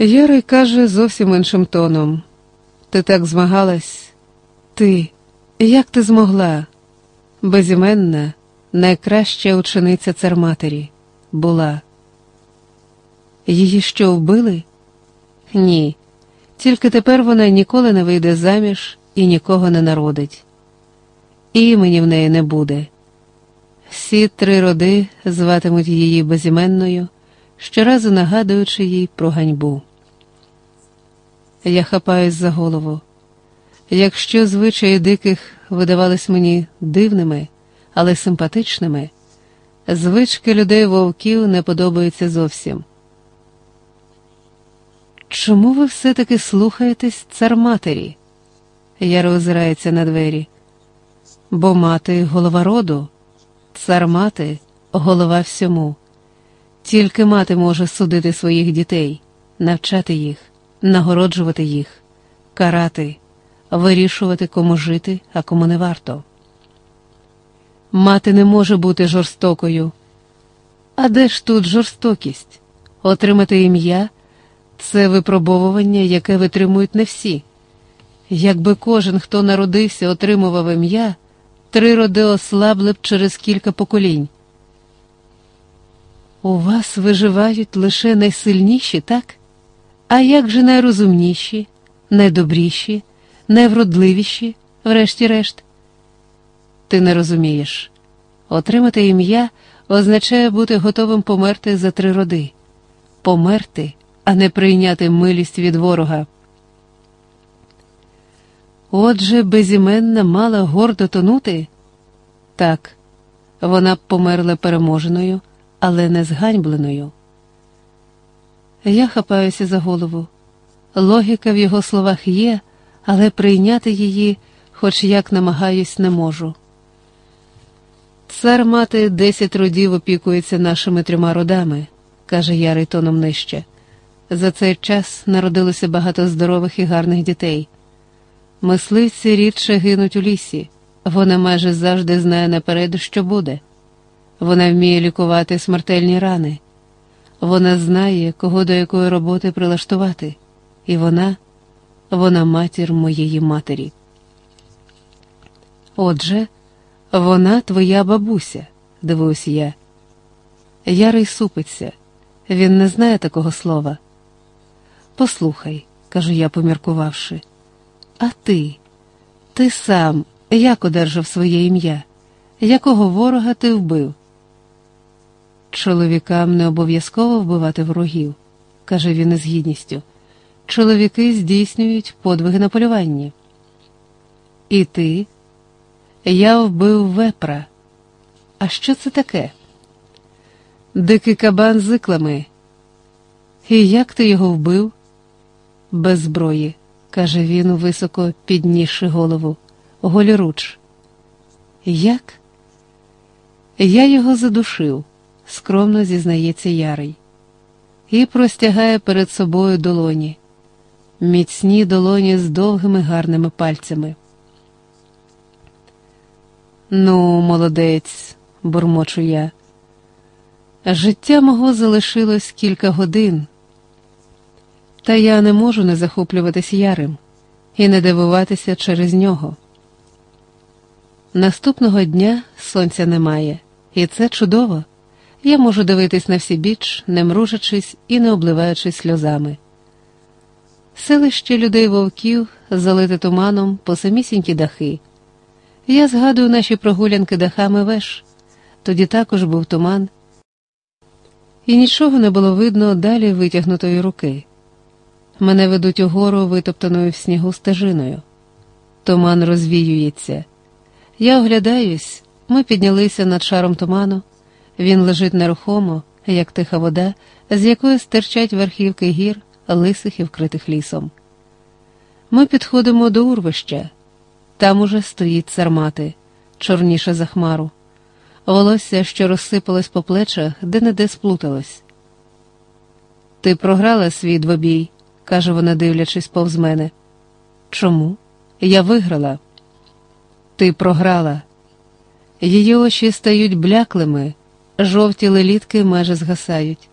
Ярий каже зовсім іншим тоном. Ти так змагалась? Ти, як ти змогла? Безіменна, найкраща учениця царматері була. Її що вбили? Ні. Тільки тепер вона ніколи не вийде заміж і нікого не народить. Імені в неї не буде. Всі три роди зватимуть її безіменною, щоразу нагадуючи їй про ганьбу. Я хапаюсь за голову. Якщо звичаї диких видавались мені дивними, але симпатичними, звички людей вовків не подобаються зовсім. Чому ви все-таки слухаєтесь цар матері? Яро озирається на двері. Бо мати голова роду, цар мати голова всьому. Тільки мати може судити своїх дітей, навчати їх, нагороджувати їх, карати, вирішувати, кому жити, а кому не варто. Мати не може бути жорстокою. А де ж тут жорстокість? Отримати ім'я це випробовування, яке витримують не всі. Якби кожен, хто народився, отримував ім'я, три роди ослабли б через кілька поколінь. У вас виживають лише найсильніші, так? А як же найрозумніші, найдобріші, найвродливіші, врешті-решт? Ти не розумієш. Отримати ім'я означає бути готовим померти за три роди, померти, а не прийняти милість від ворога. Отже, безіменна мала гордо тонути? Так, вона б померла переможеною, але не зганьбленою. Я хапаюся за голову. Логіка в його словах є, але прийняти її, хоч як намагаюсь, не можу. Цар мати десять родів опікується нашими трьома родами, каже Ярий тоном нижче. За цей час народилося багато здорових і гарних дітей. Мисливці рідше гинуть у лісі, вона майже завжди знає наперед, що буде. Вона вміє лікувати смертельні рани, вона знає, кого до якої роботи прилаштувати, і вона, вона матір моєї матері. Отже, вона твоя бабуся, дивуюсь я. Ярий супиться, він не знає такого слова. Послухай, кажу я, поміркувавши, а ти, ти сам як одержав своє ім'я? Якого ворога ти вбив? Чоловікам не обов'язково вбивати ворогів, каже він із гідністю. Чоловіки здійснюють подвиги на полюванні. І ти? Я вбив вепра. А що це таке? Дикий кабан з иклами. І як ти його вбив? Без зброї, каже він, високо піднісши голову, голіруч. Як? Я його задушив, скромно зізнається Ярий, і простягає перед собою долоні, міцні долоні з довгими гарними пальцями. Ну, молодець, бурмочу я. Життя мого залишилось кілька годин. Та я не можу не захоплюватись ярим і не дивуватися через нього. Наступного дня сонця немає, і це чудово. Я можу дивитись на всі біч, не мружачись і не обливаючись сльозами. Селище людей вовків залите туманом по самісінькі дахи. Я згадую наші прогулянки дахами веш, тоді також був туман, і нічого не було видно далі витягнутої руки. Мене ведуть угору витоптаною в снігу стежиною. Туман розвіюється. Я оглядаюсь, ми піднялися над шаром туману. Він лежить нерухомо, як тиха вода, з якої стирчать верхівки гір, лисих і вкритих лісом. Ми підходимо до урвища. Там уже стоїть цармати, чорніша за хмару. Волосся, що розсипалось по плечах, де не де сплуталось. Ти програла свій двобій каже вона, дивлячись повз мене. Чому? Я виграла. Ти програла. Її очі стають бляклими, жовті лелітки майже згасають.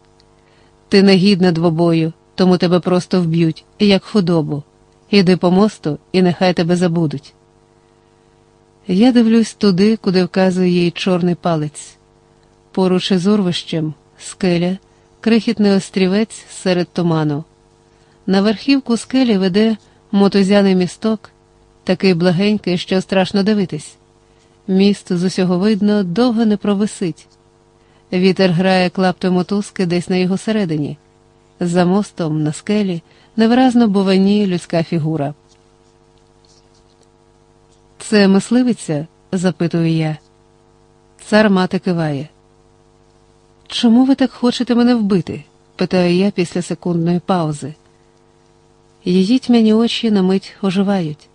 Ти негідна двобою, тому тебе просто вб'ють, як худобу. Іди по мосту, і нехай тебе забудуть. Я дивлюсь туди, куди вказує їй чорний палець. Поруч із урвищем скеля, крихітний острівець серед туману. На верхівку скелі веде мотузяний місток, такий благенький, що страшно дивитись. Міст з усього видно довго не провисить. Вітер грає клаптом мотузки десь на його середині. За мостом, на скелі, невиразно буваніє людська фігура. Це мисливиця? запитую я. Цар мати киває. Чому ви так хочете мене вбити? питаю я після секундної паузи. Її тьмяні очі на мить оживають.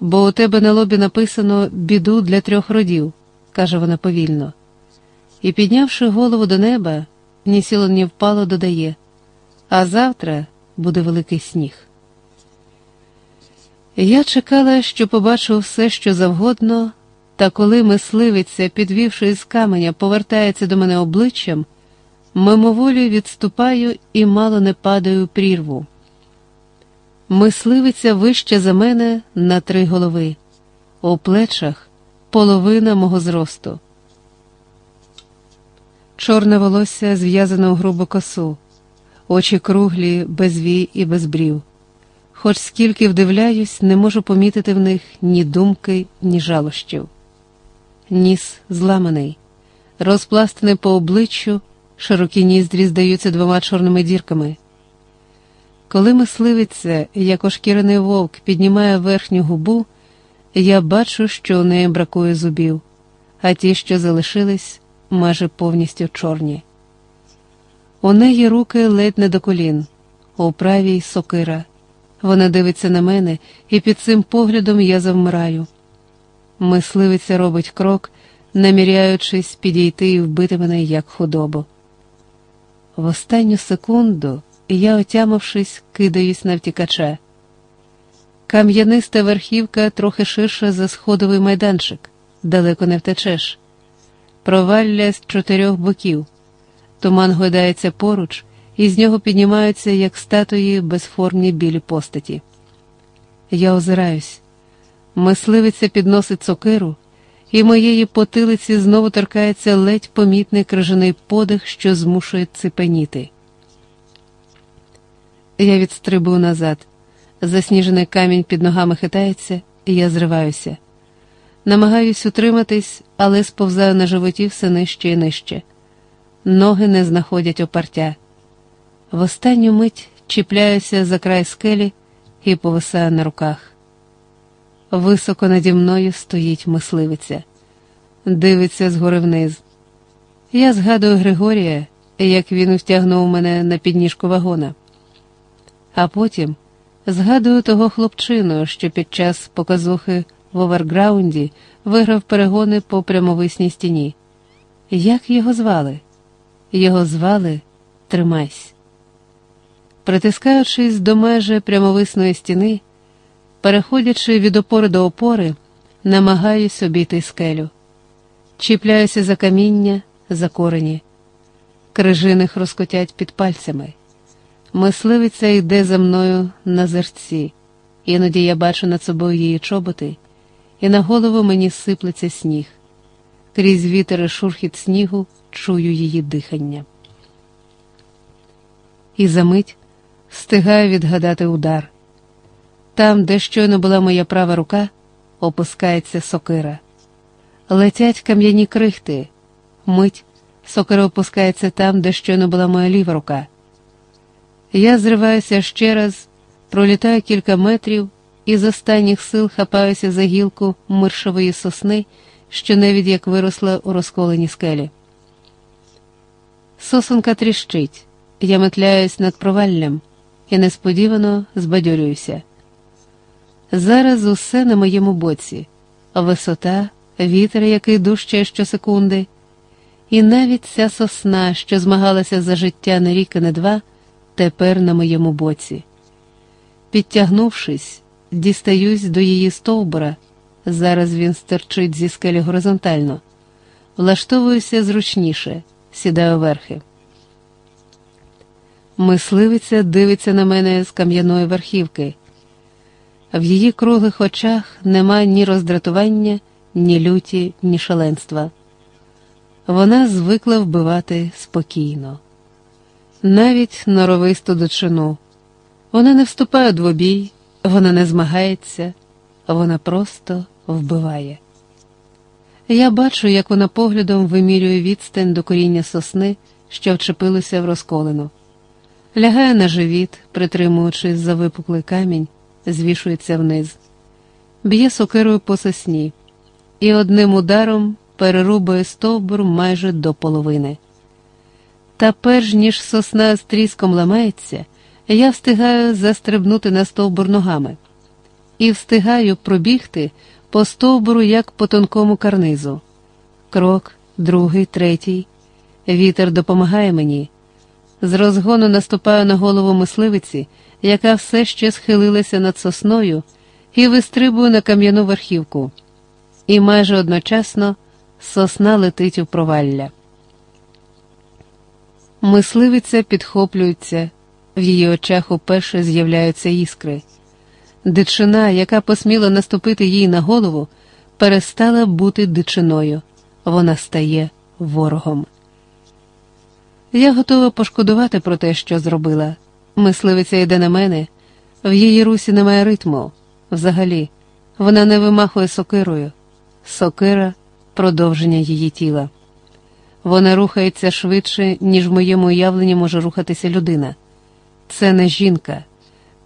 Бо у тебе на лобі написано біду для трьох родів, каже вона повільно. І, піднявши голову до неба, ні сіло, ні впало, додає, а завтра буде великий сніг. Я чекала, що побачу все, що завгодно, та коли мисливиця, підвівши з каменя, повертається до мене обличчям, мимоволі відступаю і мало не падаю прірву. Мисливиця вище за мене на три голови, у плечах половина мого зросту. Чорне волосся зв'язано у грубу косу, очі круглі, без вій і без брів. Хоч скільки вдивляюсь, не можу помітити в них ні думки, ні жалощів. Ніс зламаний, розпластаний по обличчю, широкі ніздрі здаються двома чорними дірками. Коли мисливиця, як ошкірений вовк, піднімає верхню губу, я бачу, що у неї бракує зубів, а ті, що залишились, майже повністю чорні. У неї руки ледь не до колін, у правій сокира. Вона дивиться на мене, і під цим поглядом я завмираю. Мисливиця робить крок, наміряючись підійти і вбити мене як худобу. В останню секунду я, отямившись, кидаюсь на втікача. Кам'яниста верхівка трохи ширша за сходовий майданчик, далеко не втечеш. Провалля з чотирьох боків. Туман гойдається поруч, і з нього піднімаються, як статуї, безформні білі постаті. Я озираюсь. Мисливиця підносить сокиру, і моєї потилиці знову торкається ледь помітний крижаний подих, що змушує ципеніти. Я відстрибую назад. Засніжений камінь під ногами хитається, і я зриваюся. Намагаюсь утриматись, але сповзаю на животі все нижче і нижче. Ноги не знаходять опартя. В останню мить чіпляюся за край скелі і повисаю на руках. Високо наді мною стоїть мисливиця, дивиться згори вниз. Я згадую Григорія, як він втягнув мене на підніжку вагона. А потім згадую того хлопчину, що під час показухи в оверграунді виграв перегони по прямовисній стіні. Як його звали? Його звали Тримайсь. Притискаючись до межі прямовисної стіни, переходячи від опори до опори, намагаюсь обійти скелю, чіпляюся за каміння, за корені, крижиних розкотять під пальцями. Мисливиця йде за мною на зерці, іноді я бачу над собою її чоботи, і на голову мені сиплеться сніг. Крізь вітер і шурхіт снігу чую її дихання. І за мить встигаю відгадати удар. Там, де щойно була моя права рука, опускається сокира. Летять кам'яні крихти. Мить сокира опускається там, де щойно була моя ліва рука. Я зриваюся ще раз, пролітаю кілька метрів і з останніх сил хапаюся за гілку миршової сосни, що навіть як виросла у розколеній скелі. Сосенка тріщить, я метляюсь над проваллям і несподівано збадьорююся. Зараз усе на моєму боці, висота, вітер, який дужчає щосекунди, і навіть ця сосна, що змагалася за життя не рік і не два тепер на моєму боці. Підтягнувшись, дістаюсь до її стовбура. Зараз він стерчить зі скелі горизонтально, влаштовуюся зручніше, сідаю верхи. Мисливиця дивиться на мене з кам'яної верхівки. В її круглих очах нема ні роздратування, ні люті, ні шаленства. Вона звикла вбивати спокійно, навіть норовисту дочину. Вона не вступає у двобій, вона не змагається, вона просто вбиває. Я бачу, як вона поглядом вимірює відстань до коріння сосни, що вчепилося в розколину, лягає на живіт, притримуючись за випуклий камінь, звішується вниз, б'є сокирою по сосні і одним ударом перерубує стовбур майже до половини. Та перш ніж сосна з тріском ламається, я встигаю застрибнути на стовбур ногами і встигаю пробігти по стовбуру, як по тонкому карнизу. Крок, другий, третій. Вітер допомагає мені. З розгону наступаю на голову мисливиці, яка все ще схилилася над сосною, і вистрибую на кам'яну верхівку. І майже одночасно сосна летить у провалля. Мисливиця підхоплюється, в її очах уперше з'являються іскри. Дичина, яка посміла наступити їй на голову, перестала бути дичиною, вона стає ворогом. Я готова пошкодувати про те, що зробила. Мисливиця йде на мене, в її русі немає ритму. Взагалі, вона не вимахує сокирою. Сокира продовження її тіла. Вона рухається швидше, ніж в моєму уявленні може рухатися людина. Це не жінка,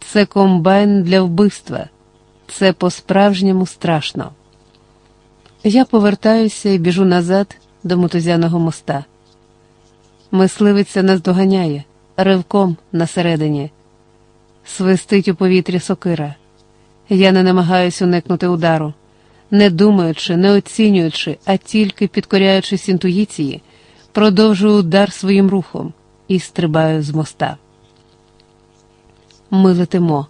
це комбайн для вбивства, це по-справжньому страшно. Я повертаюся і біжу назад до мотузяного моста. Мисливиця нас доганяє, ривком насередині, свистить у повітрі сокира. Я не намагаюся уникнути удару, не думаючи, не оцінюючи, а тільки підкоряючись інтуїції, продовжую удар своїм рухом і стрибаю з моста. Ми летимо.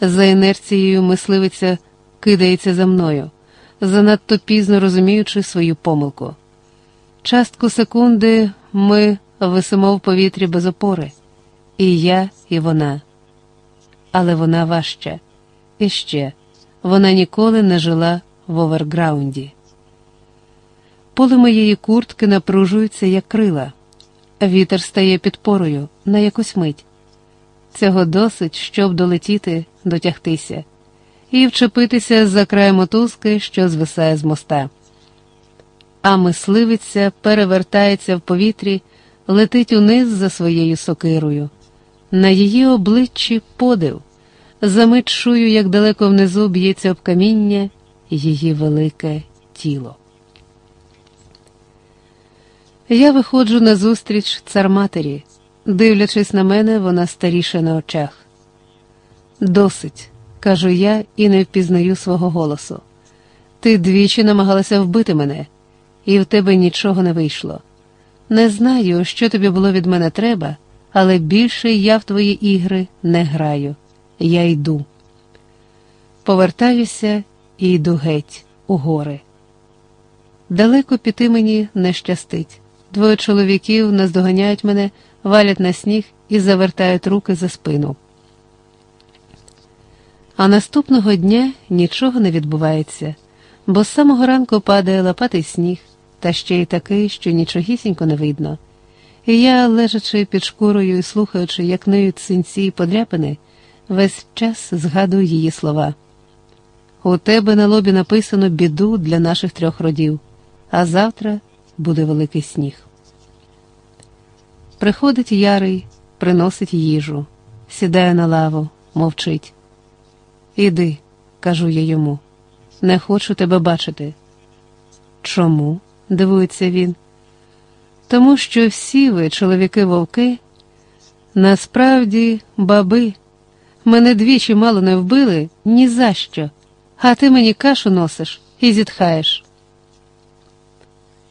За інерцією мисливиця кидається за мною, занадто пізно розуміючи свою помилку. Частку секунди ми висимо в повітрі без опори, і я, і вона. Але вона важча. І ще вона ніколи не жила в оверграунді. Поле моєї куртки напружується, як крила, вітер стає підпорою на якусь мить. Цього досить, щоб долетіти, дотягтися, і вчепитися за край мотузки, що звисає з моста. А мисливиця перевертається в повітрі, летить униз за своєю сокирою. На її обличчі подив. Замить як далеко внизу б'ється об каміння її велике тіло. Я виходжу назустріч царматері. Дивлячись на мене, вона старіша на очах. Досить, кажу я і не впізнаю свого голосу. Ти двічі намагалася вбити мене, і в тебе нічого не вийшло. Не знаю, що тобі було від мене треба, але більше я в твої ігри не граю. Я йду. Повертаюся і йду геть, у гори. Далеко піти мені не щастить. Двоє чоловіків наздоганяють мене валять на сніг і завертають руки за спину. А наступного дня нічого не відбувається, бо з самого ранку падає лопатий сніг, та ще й такий, що нічогісінько не видно. І я, лежачи під шкурою і слухаючи, як ниють синці і подряпини, весь час згадую її слова. У тебе на лобі написано біду для наших трьох родів, а завтра буде великий сніг. Приходить ярий, приносить їжу, сідає на лаву, мовчить. Іди, кажу я йому, не хочу тебе бачити. Чому? дивується він. Тому що всі ви, чоловіки вовки, насправді баби, мене двічі мало не вбили ні за що, а ти мені кашу носиш і зітхаєш.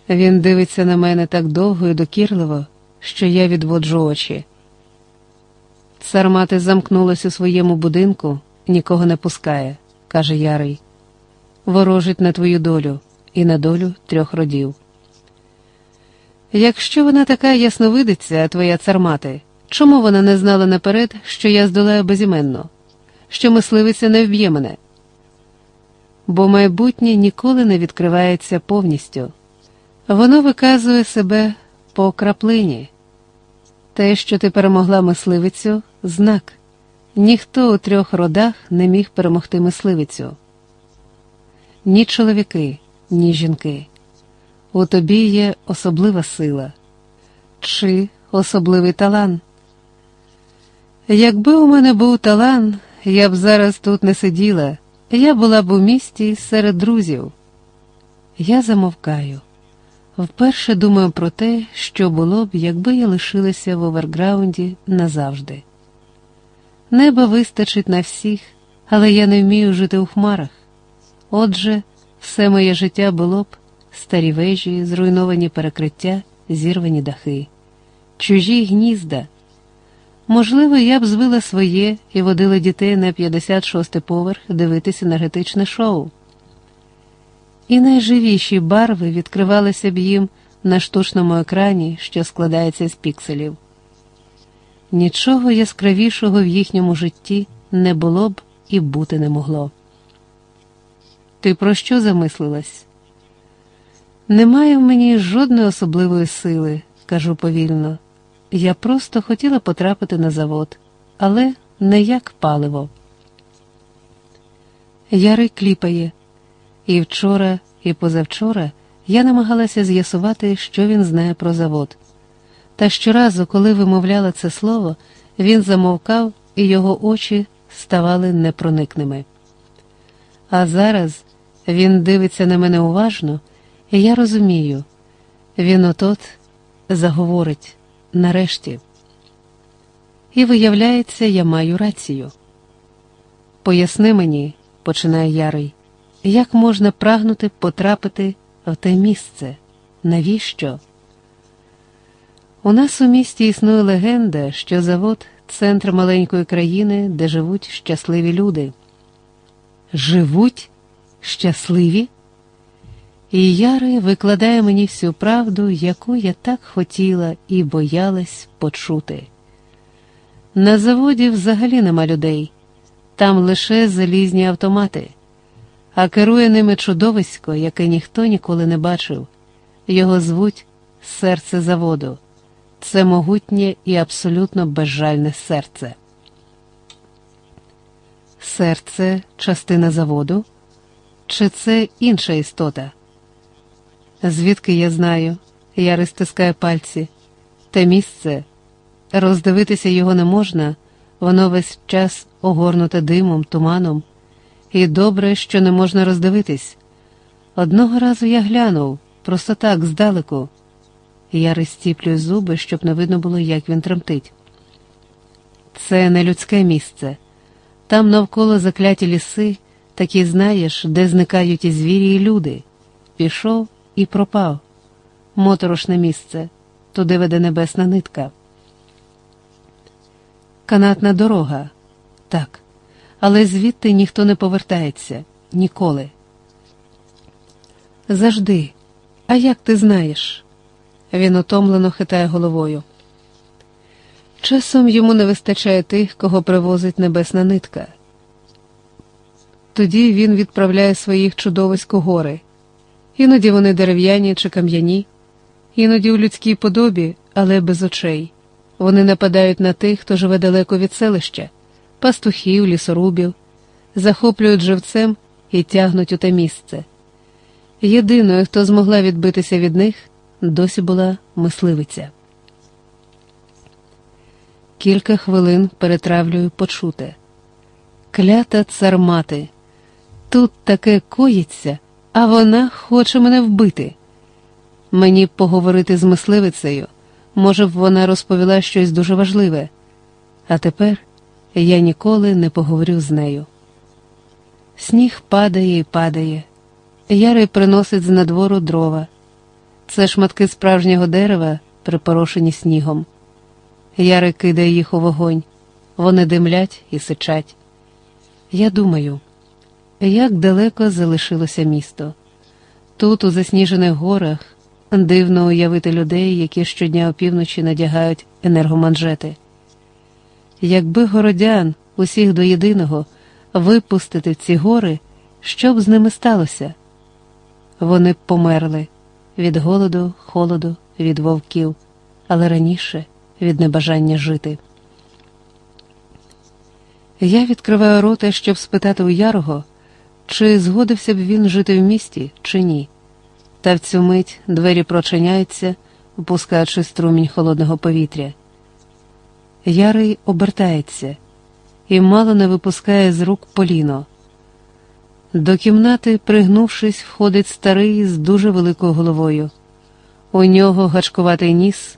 Він дивиться на мене так довго і докірливо що я відводжу очі. Сармати замкнулась у своєму будинку, нікого не пускає, каже Ярий. Ворожить на твою долю і на долю трьох родів. Якщо вона така ясновидиця, твоя цармати, Чому вона не знала наперед, що я здолаю безіменно, що мисливиця не вб'є мене? Бо майбутнє ніколи не відкривається повністю, воно виказує себе по краплині. Те, що ти перемогла мисливицю, знак. Ніхто у трьох родах не міг перемогти мисливицю. Ні чоловіки, ні жінки. У тобі є особлива сила чи особливий талант. Якби у мене був талант, я б зараз тут не сиділа, я була б у місті серед друзів. Я замовкаю. Вперше думаю про те, що було б, якби я лишилася в оверграунді назавжди. Неба вистачить на всіх, але я не вмію жити у хмарах. Отже, все моє життя було б старі вежі, зруйновані перекриття, зірвані дахи, чужі гнізда. Можливо, я б звила своє і водила дітей на 56-й поверх дивитися енергетичне шоу. І найживіші барви відкривалися б їм на штучному екрані, що складається з пікселів. Нічого яскравішого в їхньому житті не було б і бути не могло. Ти про що замислилась? Немає в мені жодної особливої сили, кажу повільно. Я просто хотіла потрапити на завод, але не як паливо. Ярий кліпає, і вчора, і позавчора я намагалася з'ясувати, що він знає про завод. Та щоразу, коли вимовляла це слово, він замовкав, і його очі ставали непроникними. А зараз він дивиться на мене уважно, і я розумію, він отот заговорить нарешті. І виявляється, я маю рацію. Поясни мені, починає Ярий, як можна прагнути потрапити в те місце? Навіщо? У нас у місті існує легенда, що завод центр маленької країни, де живуть щасливі люди. Живуть щасливі? І Яри викладає мені всю правду, яку я так хотіла і боялась почути. На заводі взагалі нема людей, там лише залізні автомати, а керує ними чудовисько, яке ніхто ніколи не бачив. Його звуть серце заводу. Це могутнє і абсолютно безжальне серце. Серце частина заводу? Чи це інша істота? Звідки я знаю, я розтискаю пальці. Те місце, роздивитися його не можна, воно весь час огорнуте димом, туманом, і добре, що не можна роздивитись. Одного разу я глянув, просто так, здалеку. Я розтіплюю зуби, щоб не видно було, як він тремтить. Це не людське місце. Там навколо закляті ліси, такі знаєш, де зникають і звірі, і люди. Пішов і пропав. Моторошне місце, туди веде небесна нитка. Канатна дорога. Так, але звідти ніхто не повертається ніколи. Завжди. А як ти знаєш? Він утомлено хитає головою. Часом йому не вистачає тих, кого привозить небесна нитка. Тоді він відправляє своїх чудовиськ у гори. Іноді вони дерев'яні чи кам'яні, іноді у людській подобі, але без очей. Вони нападають на тих, хто живе далеко від селища, пастухів, лісорубів, захоплюють живцем і тягнуть у те місце. Єдиною, хто змогла відбитися від них, досі була мисливиця. Кілька хвилин перетравлюю почуте. Клята цармати. Тут таке коїться, а вона хоче мене вбити. Мені поговорити з мисливицею, може б, вона розповіла щось дуже важливе, а тепер я ніколи не поговорю з нею. Сніг падає і падає. Ярий приносить з надвору дрова. Це шматки справжнього дерева, припорошені снігом. Ярий кидає їх у вогонь, вони димлять і сичать. Я думаю, як далеко залишилося місто. Тут, у засніжених горах, дивно уявити людей, які щодня опівночі надягають енергоманжети. Якби городян усіх до єдиного випустити в ці гори, що б з ними сталося? Вони б померли від голоду, холоду, від вовків, але раніше від небажання жити. Я відкриваю рота, щоб спитати у Ярого, чи згодився б він жити в місті, чи ні. Та в цю мить двері прочиняються, впускаючи струмінь холодного повітря. Ярий обертається і мало не випускає з рук поліно. До кімнати, пригнувшись, входить старий з дуже великою головою. У нього гачкуватий ніс,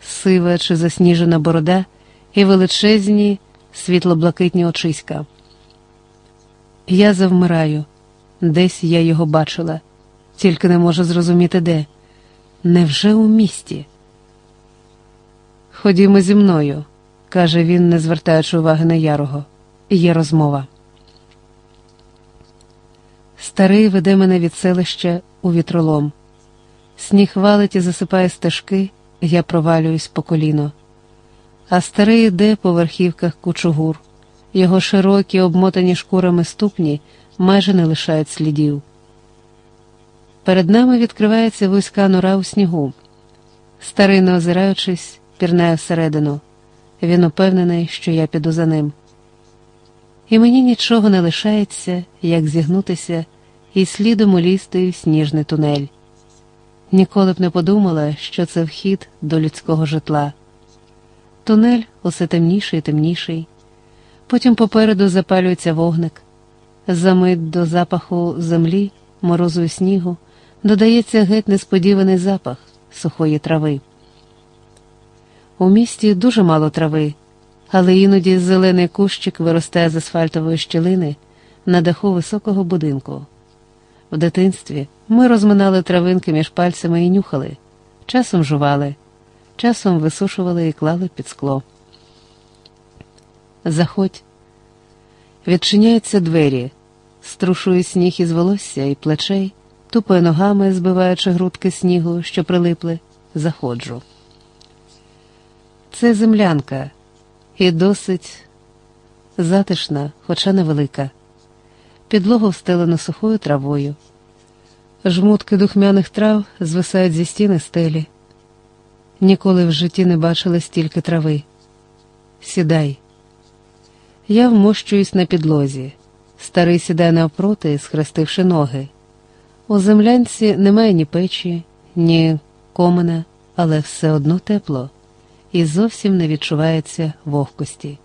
сива чи засніжена борода і величезні світло-блакитні очиська. Я завмираю, десь я його бачила, тільки не можу зрозуміти де. Невже у місті? Ходімо зі мною, каже він, не звертаючи уваги на ярого. Є розмова. Старий веде мене від селища у вітролом. Сніг валить і засипає стежки, я провалююсь по коліно. А старий йде по верхівках кучугур. Його широкі, обмотані шкурами ступні майже не лишають слідів. Перед нами відкривається вузька нора у снігу. Старий, не озираючись, пірнає всередину. Він упевнений, що я піду за ним. І мені нічого не лишається, як зігнутися і слідом улізти в сніжний тунель. Ніколи б не подумала, що це вхід до людського житла. Тунель усе темніший і темніший. Потім попереду запалюється вогник. Замить до запаху землі, морозу і снігу, додається геть несподіваний запах сухої трави. У місті дуже мало трави, але іноді зелений кущик виростає з асфальтової щілини на даху високого будинку. В дитинстві ми розминали травинки між пальцями і нюхали, часом жували, часом висушували і клали під скло. Заходь. Відчиняються двері, струшує сніг із волосся і плечей, тупає ногами, збиваючи грудки снігу, що прилипли, заходжу. Це землянка і досить затишна, хоча невелика. Підлогу встелено сухою травою. Жмутки духмяних трав звисають зі стіни стелі. Ніколи в житті не бачила стільки трави. Сідай. Я вмощуюсь на підлозі. Старий сідає навпроти, схрестивши ноги. У землянці немає ні печі, ні комина, але все одно тепло і зовсім не відчувається вогкості.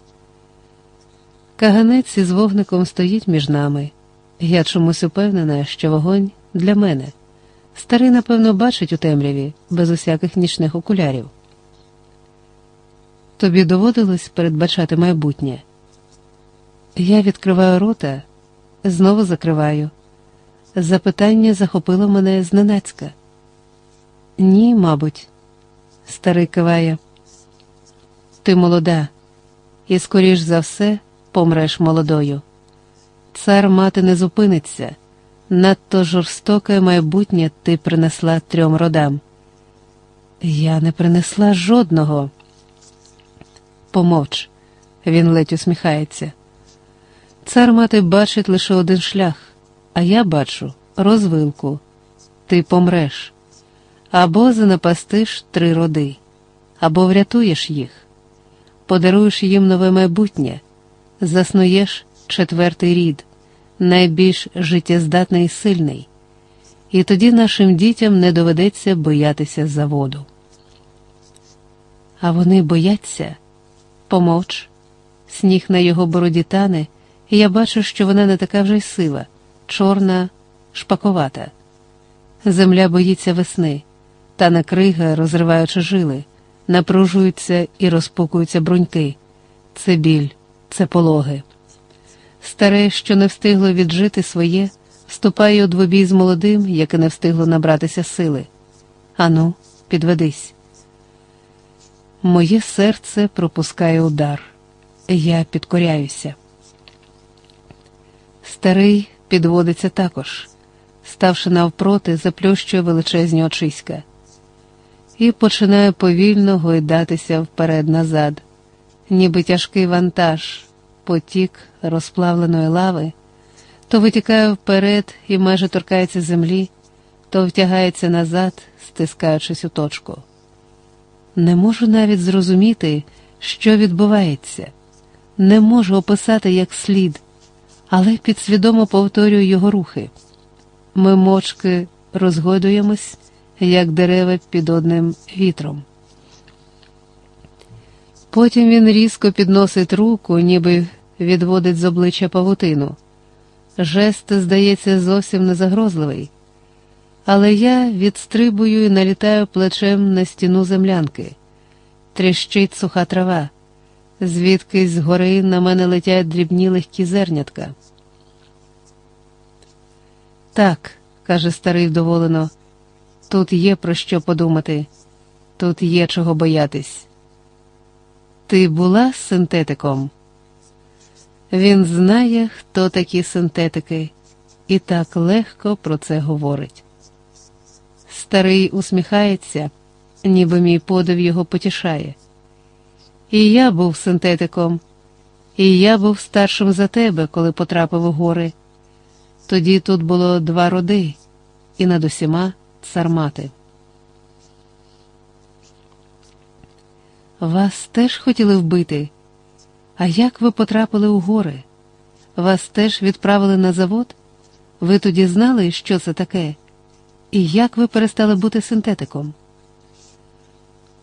Каганець із вогником стоїть між нами. Я чомусь упевнена, що вогонь для мене. Старий, напевно, бачить у темряві без усяких нічних окулярів. Тобі доводилось передбачати майбутнє. Я відкриваю рота, знову закриваю. Запитання захопило мене зненацька. Ні, мабуть, старий киває. Ти молода, і, скоріш за все, помреш молодою. Цар мати не зупиниться. Надто жорстоке майбутнє ти принесла трьом родам. Я не принесла жодного. Помовч, він ледь усміхається. Цар мати бачить лише один шлях, а я бачу розвилку. Ти помреш або занапастиш три роди, або врятуєш їх, подаруєш їм нове майбутнє, заснуєш четвертий рід, найбільш життєздатний і сильний, і тоді нашим дітям не доведеться боятися заводу. А вони бояться, помовч, сніг на його бороді тане, і я бачу, що вона не така вже й сива, чорна, шпаковата. Земля боїться весни, та на крига, розриваючи жили, напружуються і розпукуються бруньки. Це біль, це пологи. Старе, що не встигло віджити своє, вступає у двобій з молодим, яке не встигло набратися сили. Ану, підведись. Моє серце пропускає удар. Я підкоряюся. Старий підводиться також, ставши навпроти, заплющує величезні очиська і починає повільно гойдатися вперед назад. ніби тяжкий вантаж, потік розплавленої лави, то витікає вперед і майже торкається землі, то втягається назад, стискаючись у точку. Не можу навіть зрозуміти, що відбувається, не можу описати як слід, але підсвідомо повторюю його рухи. Ми мочки розгойдуємось, як дерева під одним вітром. Потім він різко підносить руку, ніби відводить з обличчя павутину. Жест, здається, зовсім не загрозливий. Але я відстрибую і налітаю плечем на стіну землянки. Тріщить суха трава, звідки згори на мене летять дрібні легкі зернятка. Так, каже старий вдоволено, тут є про що подумати, тут є чого боятись. Ти була синтетиком? Він знає, хто такі синтетики, і так легко про це говорить. Старий усміхається, ніби мій подив його потішає. І я був синтетиком, і я був старшим за тебе, коли потрапив у гори. Тоді тут було два роди, і над усіма цармати. Вас теж хотіли вбити. А як ви потрапили у гори? Вас теж відправили на завод? Ви тоді знали, що це таке? І як ви перестали бути синтетиком?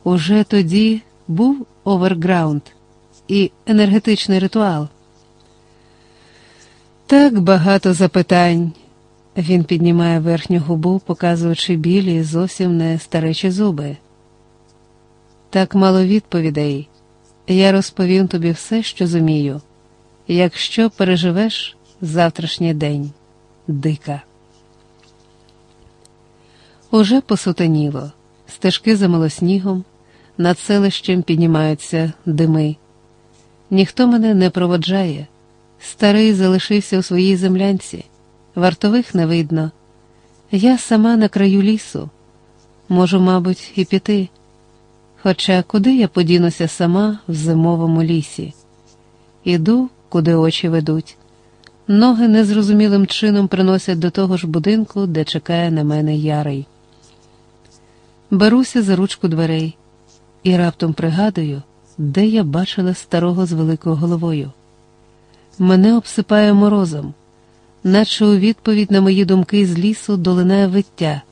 Уже тоді був оверграунд і енергетичний ритуал. Так багато запитань. Він піднімає верхню губу, показуючи білі, зовсім не старечі зуби. Так мало відповідей. Я розповім тобі все, що зумію, якщо переживеш завтрашній день, дика. Уже посутеніло, стежки замило снігом, над селищем піднімаються дими. Ніхто мене не проводжає. Старий залишився у своїй землянці, вартових не видно. Я сама на краю лісу. Можу, мабуть, і піти. Хоча куди я подінуся сама в зимовому лісі? Іду, куди очі ведуть. Ноги незрозумілим чином приносять до того ж будинку, де чекає на мене ярий. Беруся за ручку дверей і раптом пригадую, де я бачила старого з великою головою. Мене обсипає морозом, наче у відповідь на мої думки з лісу долинає виття,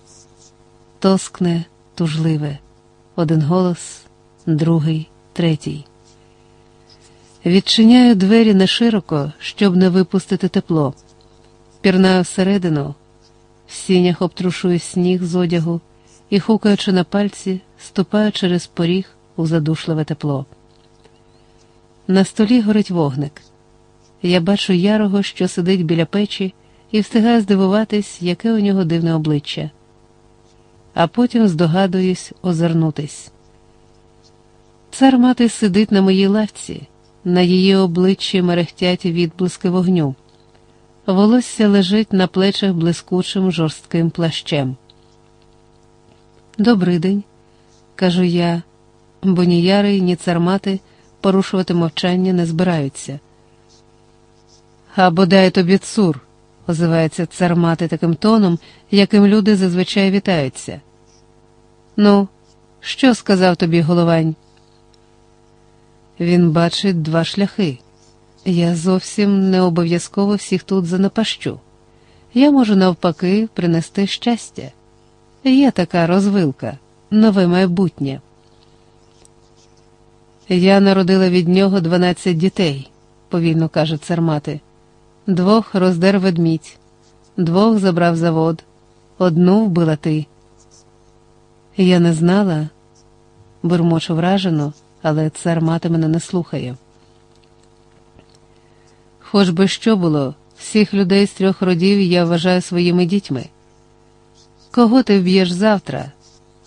тоскне, тужливе один голос, другий, третій. Відчиняю двері нешироко, щоб не випустити тепло. Пірнаю всередину, в сінях обтрушую сніг з одягу і, хукаючи на пальці, ступаю через поріг у задушливе тепло. На столі горить вогник. Я бачу ярого, що сидить біля печі, і встигаю здивуватись, яке у нього дивне обличчя а потім здогадуюсь озирнутись. Цар мати сидить на моїй лавці, на її обличчі мерехтять відблиски вогню. Волосся лежить на плечах блискучим жорстким плащем. «Добрий день», – кажу я, бо ні ярий, ні цармати порушувати мовчання не збираються. А бодай тобі цур, озивається цармати таким тоном, яким люди зазвичай вітаються. Ну, що сказав тобі головань? Він бачить два шляхи. Я зовсім не обов'язково всіх тут занапащу. Я можу навпаки принести щастя. Є така розвилка, нове майбутнє. Я народила від нього дванадцять дітей, повільно каже цармати. Двох роздер ведмідь, двох забрав завод, одну вбила ти. Я не знала, бурмочу вражено, але цар мати мене не слухає. Хоч би що було, всіх людей з трьох родів я вважаю своїми дітьми. Кого ти вб'єш завтра?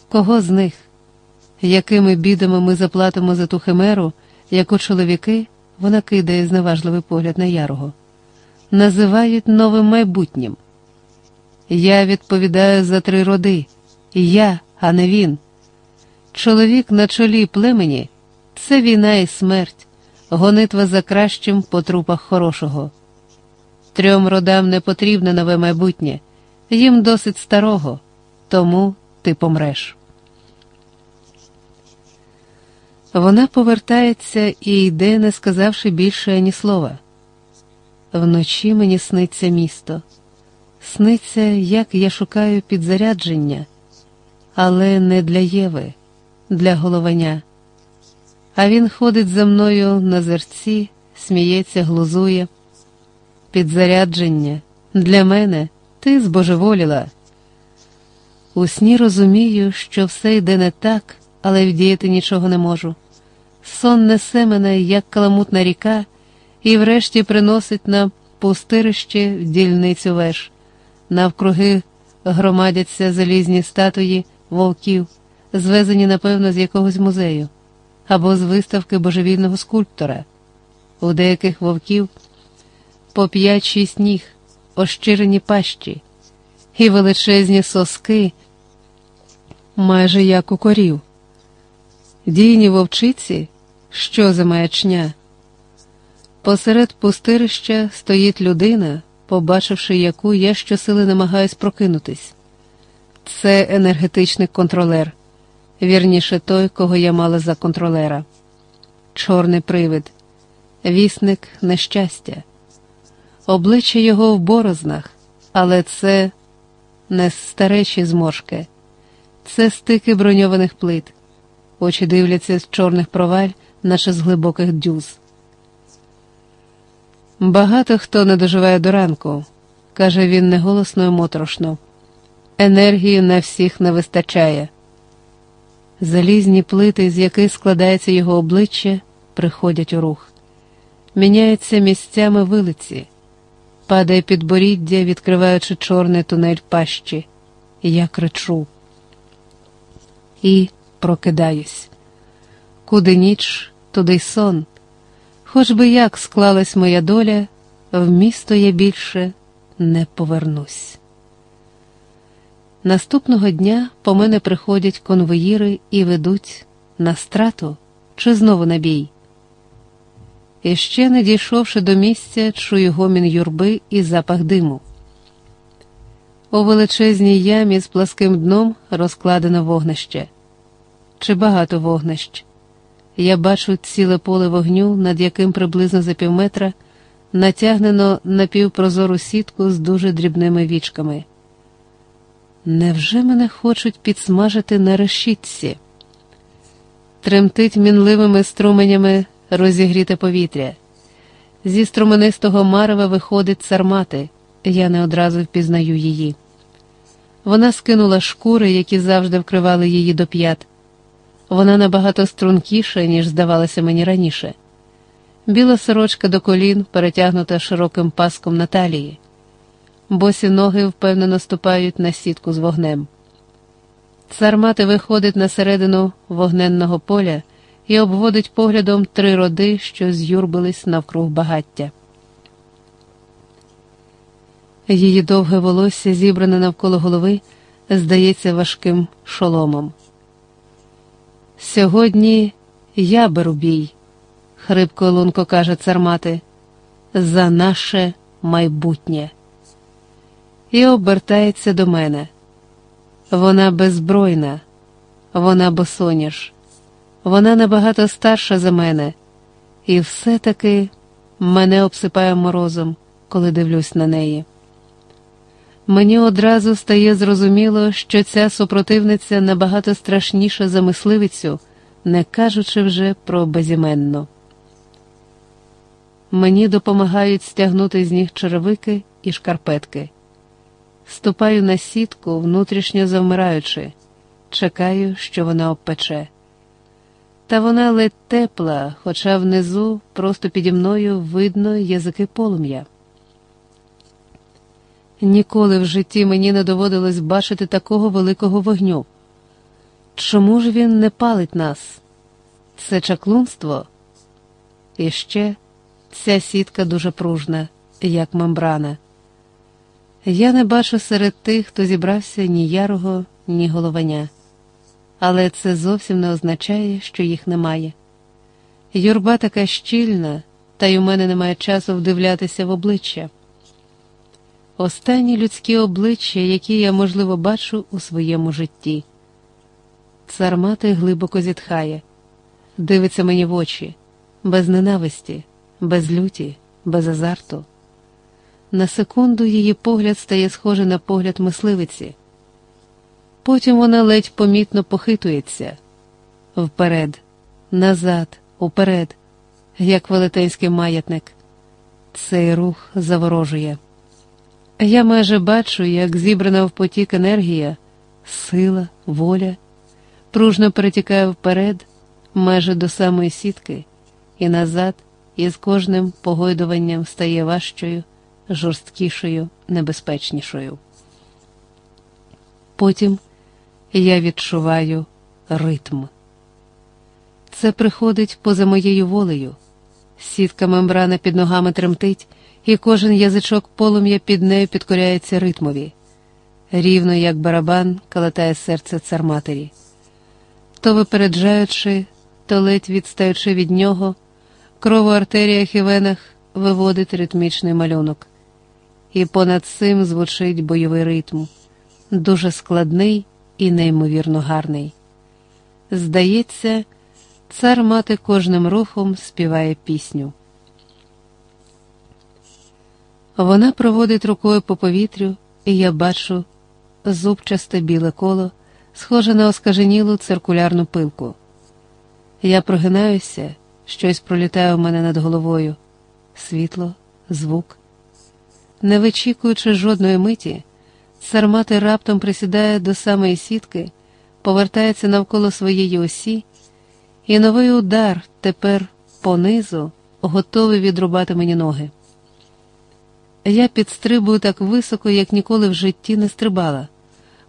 Кого з них? Якими бідами ми заплатимо за ту химеру, яку чоловіки, вона кидає зневажливий погляд на ярого, називають новим майбутнім. Я відповідаю за три роди. Я а не він. Чоловік на чолі племені це війна і смерть, гонитва за кращим по трупах хорошого. Трьом родам не потрібне нове майбутнє, їм досить старого, тому ти помреш. Вона повертається і йде, не сказавши більше ані слова. Вночі мені сниться місто, сниться, як я шукаю підзарядження, але не для Єви, для головання. А він ходить за мною на зерці, сміється, глузує. Підзарядження для мене ти збожеволіла. У сні розумію, що все йде не так, але вдіяти нічого не можу. Сон несе мене, як каламутна ріка, і врешті приносить на пустирище в дільницю веш. Навкруги громадяться залізні статуї вовків, звезені, напевно, з якогось музею або з виставки божевільного скульптора. У деяких вовків по п'ять-шість ніг, ощирені пащі і величезні соски, майже як у корів. Дійні вовчиці, що за маячня. Посеред пустирища стоїть людина, побачивши яку я щосили намагаюсь прокинутись. Це енергетичний контролер, вірніше той, кого я мала за контролера. Чорний привид, вісник нещастя, обличчя його в борознах, але це не старечі зморшки, це стики броньованих плит, очі дивляться з чорних проваль, наче з глибоких дюз. Багато хто не доживає до ранку, каже він неголосно і моторошно. Енергії на всіх не вистачає. Залізні плити, з яких складається його обличчя, приходять у рух, міняються місцями вилиці, падає підборіддя, відкриваючи чорний тунель пащі. Я кричу і прокидаюсь. Куди ніч, туди й сон. Хоч би як склалась моя доля, в місто я більше не повернусь. Наступного дня по мене приходять конвоїри і ведуть на страту чи знову на бій. І ще не дійшовши до місця, чую гомін юрби і запах диму. У величезній ямі з пласким дном розкладено вогнище. Чи багато вогнищ? Я бачу ціле поле вогню, над яким приблизно за півметра натягнено напівпрозору сітку з дуже дрібними вічками. Невже мене хочуть підсмажити на решітці? Тремтить мінливими струменями розігріте повітря. Зі струменистого марева виходить цармати, я не одразу впізнаю її. Вона скинула шкури, які завжди вкривали її до п'ят. Вона набагато стрункіша, ніж здавалося мені раніше. Біла сорочка до колін, перетягнута широким паском на талії. Босі ноги впевнено ступають на сітку з вогнем. Цармати виходить на середину вогненного поля і обводить поглядом три роди, що з'юрбились навкруг багаття. Її довге волосся, зібране навколо голови, здається важким шоломом. Сьогодні я беру бій, хрипко лунко каже цармати, за наше майбутнє. І обертається до мене. Вона беззбройна, вона босоніж, вона набагато старша за мене, і все-таки мене обсипає морозом, коли дивлюсь на неї. Мені одразу стає зрозуміло, що ця супротивниця набагато страшніша за мисливицю, не кажучи вже про безіменну. Мені допомагають стягнути з ніг черевики і шкарпетки. Ступаю на сітку, внутрішньо завмираючи, чекаю, що вона обпече. Та вона ледь тепла, хоча внизу, просто піді мною, видно язики полум'я. Ніколи в житті мені не доводилось бачити такого великого вогню. Чому ж він не палить нас? Це чаклунство? І ще ця сітка дуже пружна, як мембрана. Я не бачу серед тих, хто зібрався ні ярого, ні головання, але це зовсім не означає, що їх немає. Юрба така щільна, та й у мене немає часу вдивлятися в обличчя. Останні людські обличчя, які я, можливо, бачу у своєму житті. Цар мати глибоко зітхає, дивиться мені в очі, без ненависті, без люті, без азарту. На секунду її погляд стає схожий на погляд мисливиці. Потім вона ледь помітно похитується вперед, назад, уперед, як велетенський маятник. Цей рух заворожує. Я майже бачу, як зібрана в потік енергія, сила, воля, пружно перетікає вперед, майже до самої сітки, і назад, і з кожним погойдуванням стає важчою, жорсткішою, небезпечнішою. Потім я відчуваю ритм. Це приходить поза моєю волею. Сітка мембрана під ногами тремтить, і кожен язичок полум'я під нею підкоряється ритмові, рівно як барабан калатає серце царматері. То випереджаючи, то ледь відстаючи від нього, кров у артеріях і венах виводить ритмічний малюнок, і понад цим звучить бойовий ритм, дуже складний і неймовірно гарний. Здається, цар мати кожним рухом співає пісню. Вона проводить рукою по повітрю, і я бачу зубчасте біле коло, схоже на оскаженілу циркулярну пилку. Я прогинаюся, щось пролітає у мене над головою світло, звук. Не вичікуючи жодної миті, цармати раптом присідає до самої сітки, повертається навколо своєї осі, і новий удар тепер понизу готовий відрубати мені ноги. Я підстрибую так високо, як ніколи в житті не стрибала,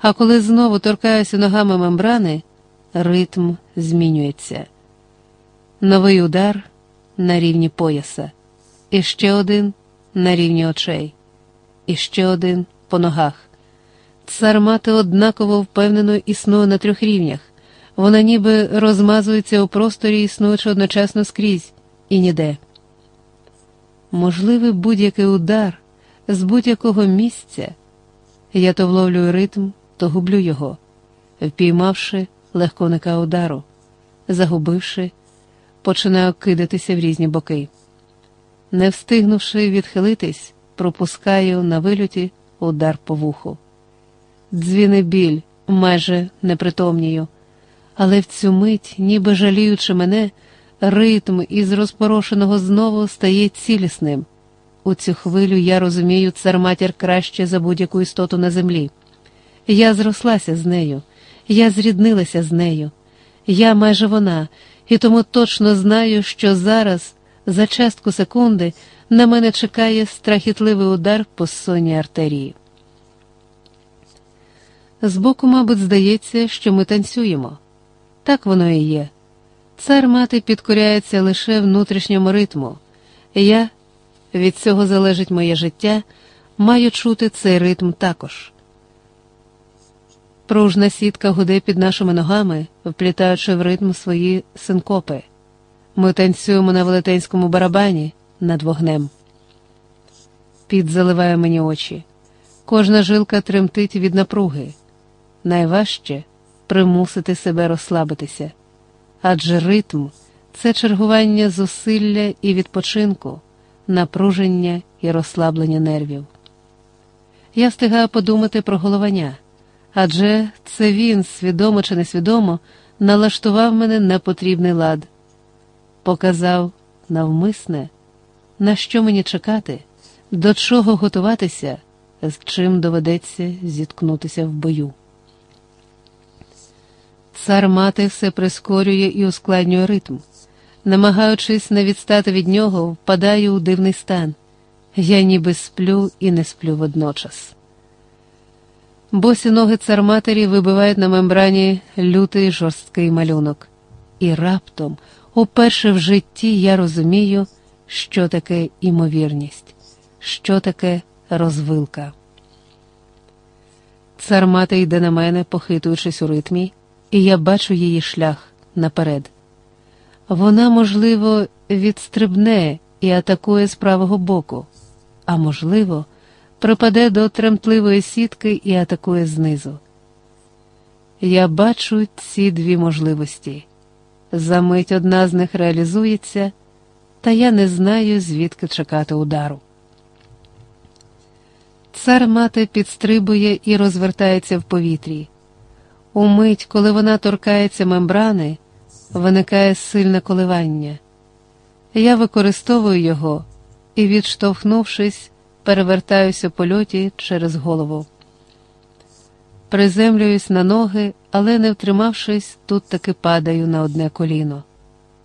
а коли знову торкаюся ногами мембрани, ритм змінюється. Новий удар на рівні пояса, і ще один на рівні очей, і ще один по ногах. Цар мати однаково впевнено існує на трьох рівнях. Вона ніби розмазується у просторі, існуючи одночасно скрізь і ніде. Можливий будь-який удар з будь-якого місця. Я то вловлюю ритм, то гублю його, впіймавши, легко уника удару, загубивши, починаю кидатися в різні боки. Не встигнувши відхилитись, пропускаю на вильоті удар по вуху. Дзвіни біль, майже непритомнію, але в цю мить, ніби жаліючи мене, ритм із розпорошеного знову стає цілісним. У цю хвилю я розумію цар матір краще за будь-яку істоту на землі. Я зрослася з нею, я зріднилася з нею, я майже вона, і тому точно знаю, що зараз, за частку секунди, на мене чекає страхітливий удар по сонній артерії. Збоку, мабуть, здається, що ми танцюємо. Так воно і є. Цар мати підкоряється лише внутрішньому ритму. Я від цього залежить моє життя, маю чути цей ритм також. Пружна сітка гуде під нашими ногами, вплітаючи в ритм свої синкопи. Ми танцюємо на велетенському барабані над вогнем. Під заливає мені очі. Кожна жилка тремтить від напруги. Найважче примусити себе розслабитися, адже ритм це чергування зусилля і відпочинку напруження і розслаблення нервів. Я встигаю подумати про головання, адже це він, свідомо чи несвідомо, налаштував мене на потрібний лад, показав навмисне, на що мені чекати, до чого готуватися, з чим доведеться зіткнутися в бою. Цар мати все прискорює і ускладнює ритм намагаючись не відстати від нього, впадаю у дивний стан. Я ніби сплю і не сплю водночас. Босі ноги царматері вибивають на мембрані лютий жорсткий малюнок. І раптом, уперше в житті, я розумію, що таке імовірність, що таке розвилка. Цармата йде на мене, похитуючись у ритмі, і я бачу її шлях наперед. Вона, можливо, відстрибне і атакує з правого боку, а можливо, припаде до тремтливої сітки і атакує знизу. Я бачу ці дві можливості. Замить одна з них реалізується, та я не знаю, звідки чекати удару. Цар мати підстрибує і розвертається в повітрі. Умить, коли вона торкається мембрани, виникає сильне коливання. Я використовую його і, відштовхнувшись, перевертаюся в польоті через голову. Приземлююсь на ноги, але, не втримавшись, тут таки падаю на одне коліно.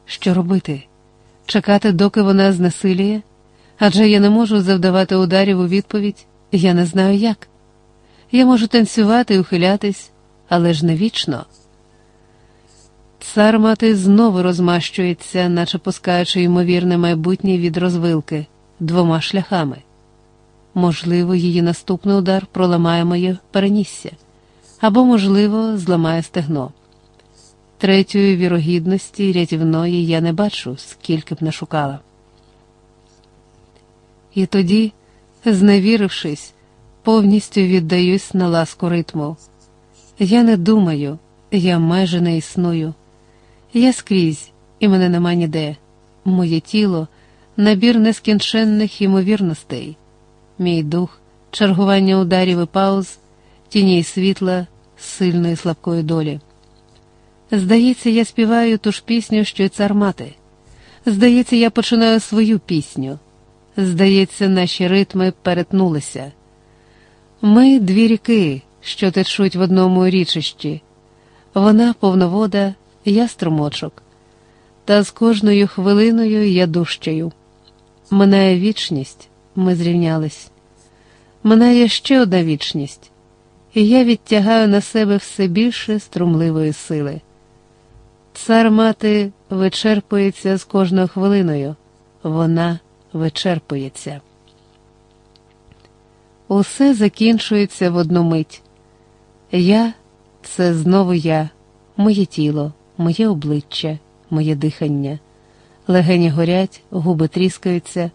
Що робити? Чекати, доки вона знесилює? Адже я не можу завдавати ударів у відповідь, я не знаю як. Я можу танцювати і ухилятись, але ж не вічно. Цар мати знову розмащується, наче пускаючи ймовірне майбутнє від розвилки двома шляхами. Можливо, її наступний удар проламає моє перенісся, або, можливо, зламає стегно. Третьої вірогідності рятівної я не бачу, скільки б не шукала. І тоді, зневірившись, повністю віддаюсь на ласку ритму. Я не думаю, я майже не існую. Я скрізь, і мене нема ніде. Моє тіло набір нескінченних ймовірностей, мій дух, чергування ударів і пауз, тіні й світла, сильної слабкої долі. Здається, я співаю ту ж пісню, що й цар мати. Здається, я починаю свою пісню. Здається, наші ритми перетнулися. Ми дві ріки, що течуть в одному річищі. Вона повновода, я струмочок, та з кожною хвилиною я дужчаю. Минає вічність, ми зрівнялись. Минає ще одна вічність, і я відтягаю на себе все більше струмливої сили. Цар мати вичерпується з кожною хвилиною, вона вичерпується. Усе закінчується в одну мить. Я це знову я, моє тіло, моє обличчя, моє дихання. Легені горять, губи тріскаються,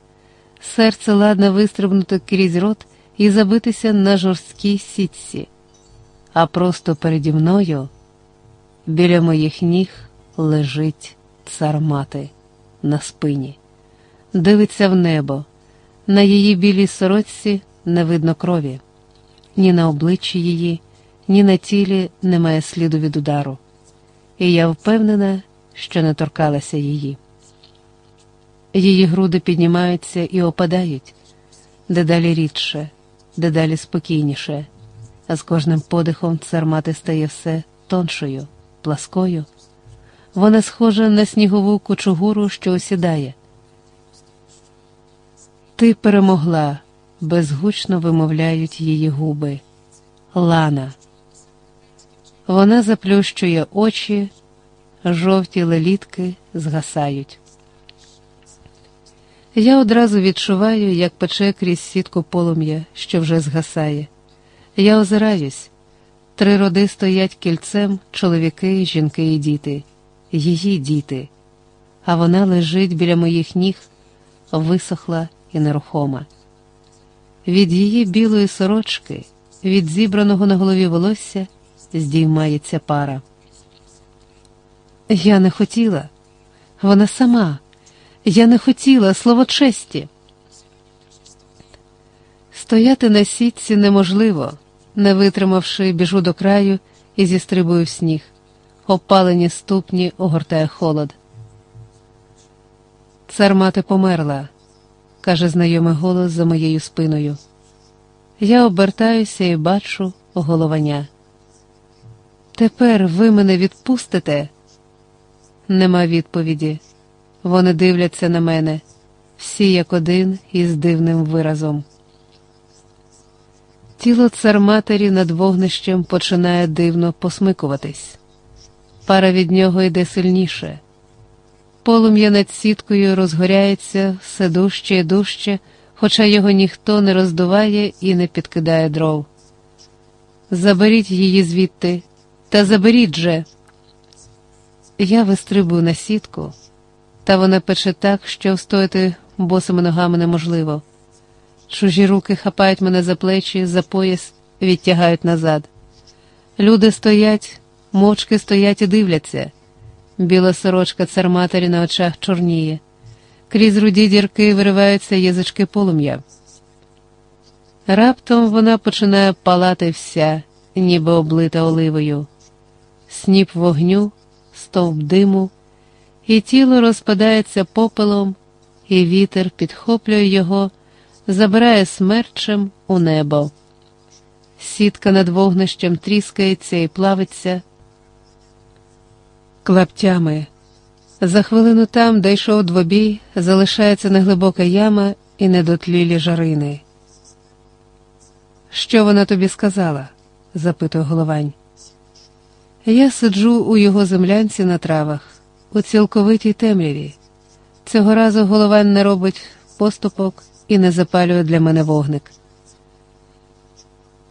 серце ладне вистрибнути крізь рот і забитися на жорсткій сітці, а просто переді мною, біля моїх ніг, лежить цар мати на спині, дивиться в небо, на її білій сорочці не видно крові, ні на обличчі її, ні на тілі немає сліду від удару, і я впевнена, що не торкалася її. Її груди піднімаються і опадають дедалі рідше, дедалі спокійніше, а з кожним подихом цармати стає все тоншою, пласкою. Вона схожа на снігову кучугуру, що осідає. Ти перемогла, безгучно вимовляють її губи. Лана. Вона заплющує очі, жовті лелітки згасають. Я одразу відчуваю, як пече крізь сітку полум'я, що вже згасає. Я озираюсь. Три роди стоять кільцем чоловіки, жінки і діти, її діти, а вона лежить біля моїх ніг, висохла і нерухома. Від її білої сорочки, від зібраного на голові волосся, здіймається пара. Я не хотіла, вона сама. Я не хотіла слово честі. Стояти на сітці неможливо, не витримавши, біжу до краю і зістрибую в сніг. Опалені ступні огортає холод. Цар мати померла, каже знайомий голос за моєю спиною. Я обертаюся і бачу головання. Тепер ви мене відпустите? Нема відповіді. Вони дивляться на мене, всі як один із дивним виразом. Тіло царматері над вогнищем починає дивно посмикуватись. Пара від нього йде сильніше. Полум'я над сіткою розгоряється все дужче і дужче, хоча його ніхто не роздуває і не підкидає дров. Заберіть її звідти, та заберіть же. Я вистрибую на сітку Та вона пече так, що встояти босими ногами неможливо. Чужі руки хапають мене за плечі, за пояс, відтягають назад. Люди стоять, мовчки стоять і дивляться. Біла сорочка царматері на очах чорніє. Крізь руді дірки вириваються язички полум'я. Раптом вона починає палати вся, ніби облита оливою, сніп вогню, стовп диму, і тіло розпадається попелом, і вітер підхоплює його, забирає смерчем у небо. Сітка над вогнищем тріскається і плавиться клаптями. За хвилину там, де йшов двобій, залишається неглибока яма і недотлілі жарини. Що вона тобі сказала? запитує головань. Я сиджу у його землянці на травах, у цілковитій темряві. Цього разу головань не робить поступок і не запалює для мене вогник.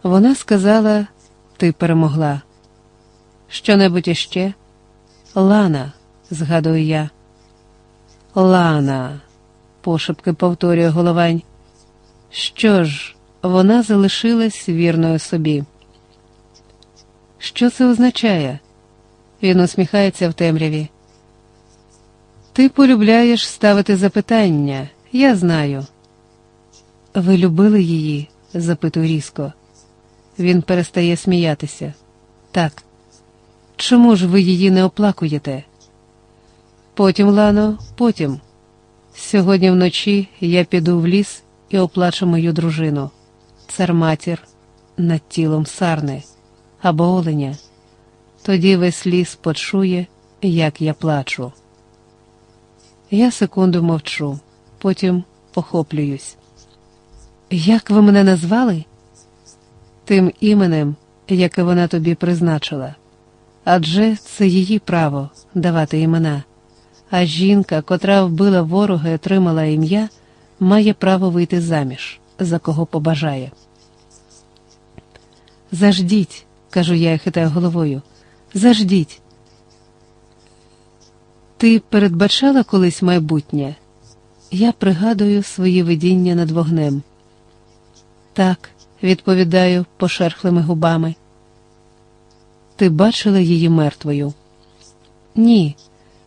Вона сказала, ти перемогла. Що небудь іще? Лана, згадую я. Лана, пошепки повторює головань. Що ж, вона залишилась вірною собі. Що це означає? Він усміхається в темряві. Ти полюбляєш ставити запитання, я знаю. Ви любили її? запитую різко. Він перестає сміятися. Так. Чому ж ви її не оплакуєте? Потім, Лано, потім. Сьогодні вночі я піду в ліс і оплачу мою дружину, цар матір над тілом сарни або оленя. Тоді весь ліс почує, як я плачу. Я секунду мовчу, потім похоплююсь. Як ви мене назвали? Тим іменем, яке вона тобі призначила. Адже це її право давати імена. А жінка, котра вбила ворога і отримала ім'я, має право вийти заміж, за кого побажає. Заждіть, кажу я і хитаю головою. Заждіть. Ти передбачала колись майбутнє? Я пригадую свої видіння над вогнем. Так, відповідаю пошерхлими губами. Ти бачила її мертвою? Ні.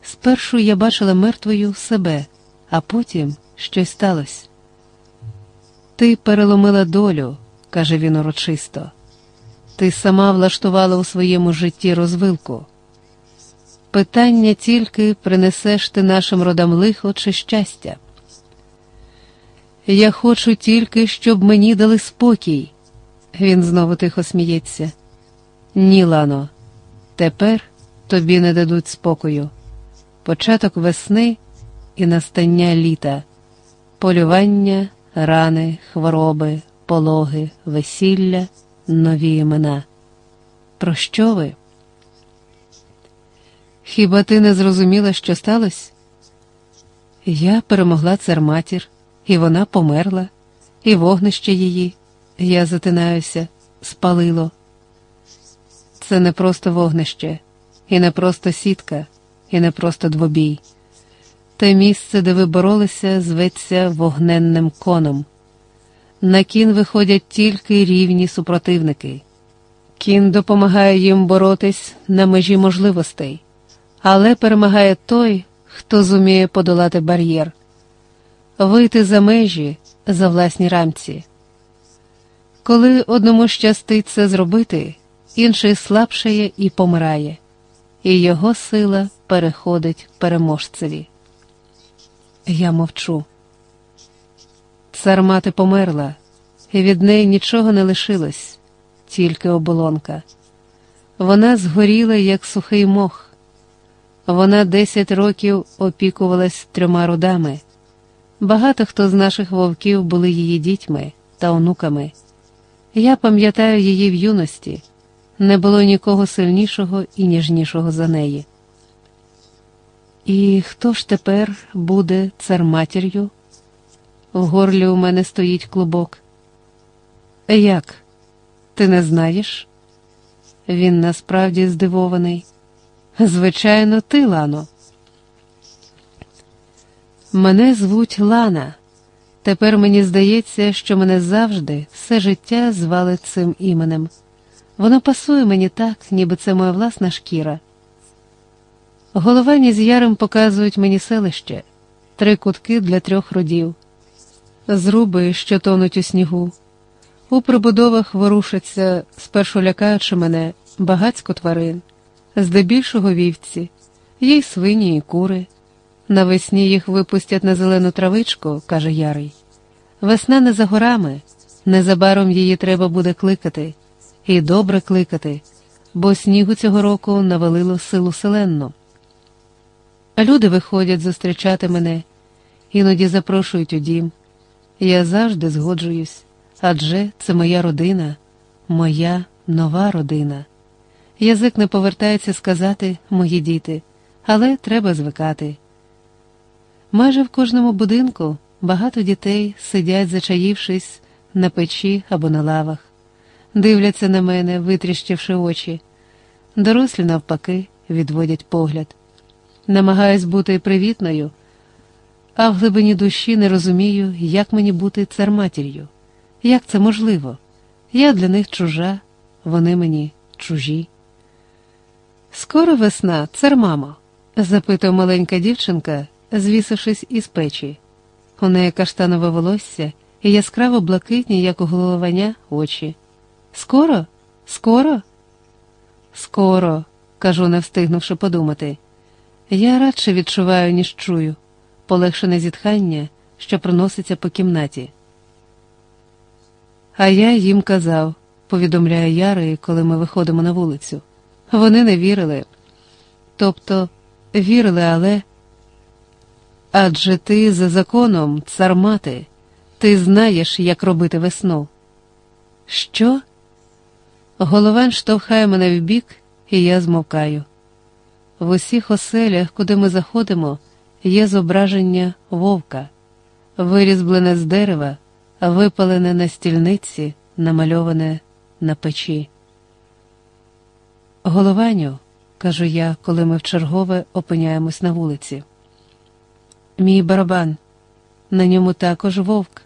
Спершу я бачила мертвою себе, а потім щось сталося. Ти переломила долю, каже він урочисто. Ти сама влаштувала у своєму житті розвилку. Питання тільки принесеш ти нашим родам лихо чи щастя. Я хочу тільки, щоб мені дали спокій. Він знову тихо сміється. Ні, Лано, тепер тобі не дадуть спокою. Початок весни і настання літа, полювання, рани, хвороби, пологи, весілля, нові імена. Про що ви? Хіба ти не зрозуміла, що сталося? Я перемогла цар матір, і вона померла, і вогнище її, я затинаюся, спалило. Це не просто вогнище, і не просто сітка, і не просто двобій. Те місце, де ви боролися, зветься вогненним коном. На кін виходять тільки рівні супротивники. Кін допомагає їм боротись на межі можливостей, але перемагає той, хто зуміє подолати бар'єр, вийти за межі, за власні рамці. Коли одному щастить це зробити інший слабшає і помирає, і його сила переходить переможцеві. Я мовчу. Цар мати померла, і від неї нічого не лишилось, тільки оболонка. Вона згоріла, як сухий мох. Вона десять років опікувалась трьома родами. Багато хто з наших вовків були її дітьми та онуками. Я пам'ятаю її в юності не було нікого сильнішого і ніжнішого за неї. І хто ж тепер буде царматір'ю? В горлі у мене стоїть клубок. Як? Ти не знаєш? Він насправді здивований. Звичайно, ти, Лано. Мене звуть Лана. Тепер мені здається, що мене завжди все життя звали цим іменем. Воно пасує мені так, ніби це моя власна шкіра. Головані з яром показують мені селище, три кутки для трьох родів, зруби, що тонуть у снігу. У прибудовах ворушаться, спершу лякаючи мене, багацько тварин, здебільшого вівці, є й свині, і кури. Навесні їх випустять на зелену травичку, каже Ярий. Весна не за горами, незабаром її треба буде кликати, і добре кликати, бо снігу цього року навалило силу селенну. Люди виходять зустрічати мене, іноді запрошують у дім. Я завжди згоджуюсь, адже це моя родина, моя нова родина. Язик не повертається сказати мої діти, але треба звикати. Майже в кожному будинку багато дітей сидять, зачаївшись на печі або на лавах, дивляться на мене, витріщивши очі. Дорослі, навпаки, відводять погляд. Намагаюсь бути привітною, а в глибині душі не розумію, як мені бути царматір'ю. Як це можливо? Я для них чужа, вони мені чужі. Скоро весна, цармамо? запитує маленька дівчинка звісившись із печі. У неї каштанове волосся і яскраво блакитні, як у головання, очі. Скоро? Скоро? Скоро, кажу, не встигнувши подумати. Я радше відчуваю, ніж чую, полегшене зітхання, що проноситься по кімнаті. А я їм казав, повідомляє Яри, коли ми виходимо на вулицю. Вони не вірили. Тобто вірили, але. Адже ти за законом, цар мати, ти знаєш, як робити весну. Що? Головен штовхає мене вбік, і я змовкаю. В усіх оселях, куди ми заходимо, є зображення вовка, вирізблене з дерева, випалене на стільниці, намальоване на печі. Голованю, кажу я, коли ми вчергове опиняємось на вулиці. Мій барабан, на ньому також вовк.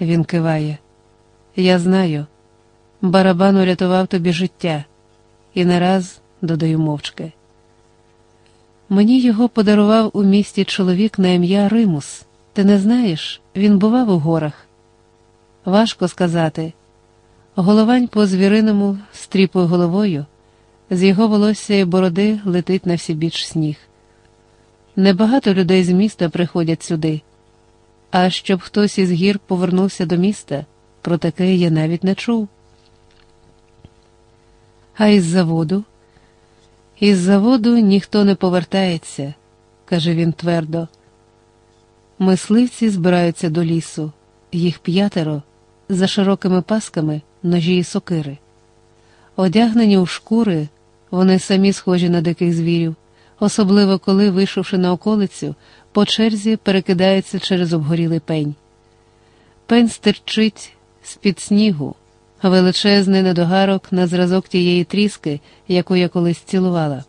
Він киває. Я знаю, барабан урятував тобі життя, і не раз додаю мовчки. Мені його подарував у місті чоловік на ім'я Римус. Ти не знаєш, він бував у горах. Важко сказати. Головань по звіриному стріпує головою, з його волосся і бороди летить на всі біч сніг. Небагато людей з міста приходять сюди, а щоб хтось із гір повернувся до міста, про таке я навіть не чув. А із заводу? Із заводу ніхто не повертається, каже він твердо. Мисливці збираються до лісу, їх п'ятеро за широкими пасками ножі і сокири. Одягнені у шкури, вони самі схожі на диких звірів особливо коли, вийшовши на околицю, по черзі перекидається через обгорілий пень. Пень стирчить з-під снігу, величезний недогарок на зразок тієї тріски, яку я колись цілувала.